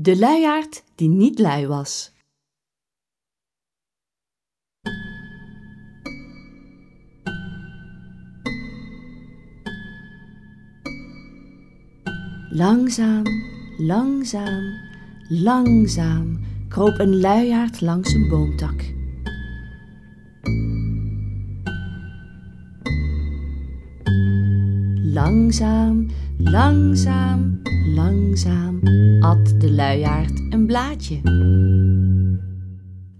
De luiaard die niet lui was. Langzaam, langzaam, langzaam kroop een luiaard langs een boomtak. Langzaam, langzaam, langzaam at de luiaard een blaadje.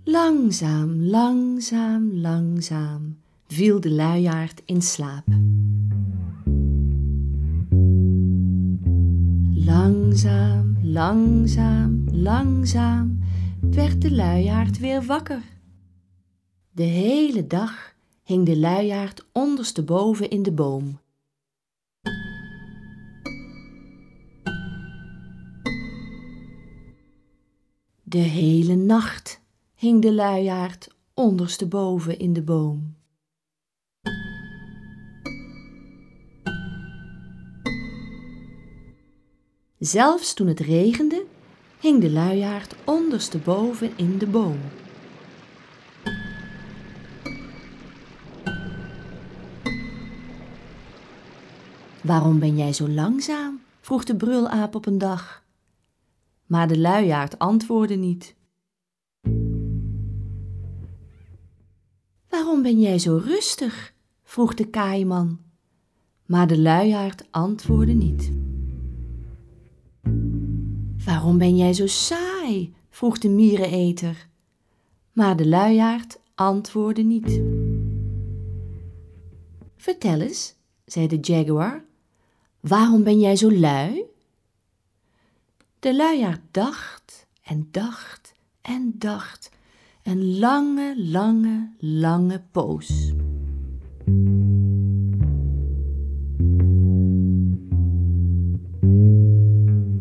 Langzaam, langzaam, langzaam viel de luiaard in slaap. Langzaam, langzaam, langzaam werd de luiaard weer wakker. De hele dag hing de luiaard ondersteboven in de boom. De hele nacht hing de luiaard ondersteboven in de boom. Zelfs toen het regende, hing de luiaard ondersteboven in de boom. Waarom ben jij zo langzaam? vroeg de brulaap op een dag. Maar de luiaard antwoordde niet. Waarom ben jij zo rustig? vroeg de kaaiman. Maar de luiaard antwoordde niet. Waarom ben jij zo saai? vroeg de miereneter. Maar de luiaard antwoordde niet. Vertel eens, zei de jaguar, waarom ben jij zo lui? De luiaard dacht en dacht en dacht een lange, lange, lange poos.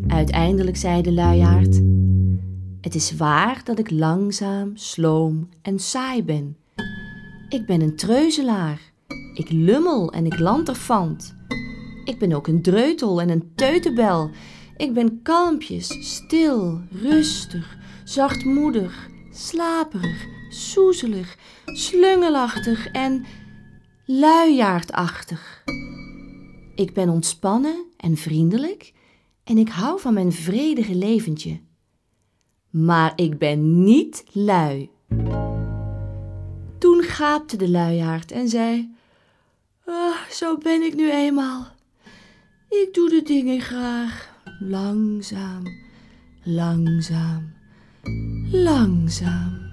Uiteindelijk zei de luiaard: Het is waar dat ik langzaam, sloom en saai ben. Ik ben een treuzelaar. Ik lummel en ik lanterfant. Ik ben ook een dreutel en een teutenbel. Ik ben kalmpjes, stil, rustig, zachtmoedig, slaperig, soezelig, slungelachtig en luiaardachtig. Ik ben ontspannen en vriendelijk en ik hou van mijn vredige leventje. Maar ik ben niet lui. Toen gaapte de luiaard en zei: oh, Zo ben ik nu eenmaal. Ik doe de dingen graag. Langzaam, langzaam, langzaam.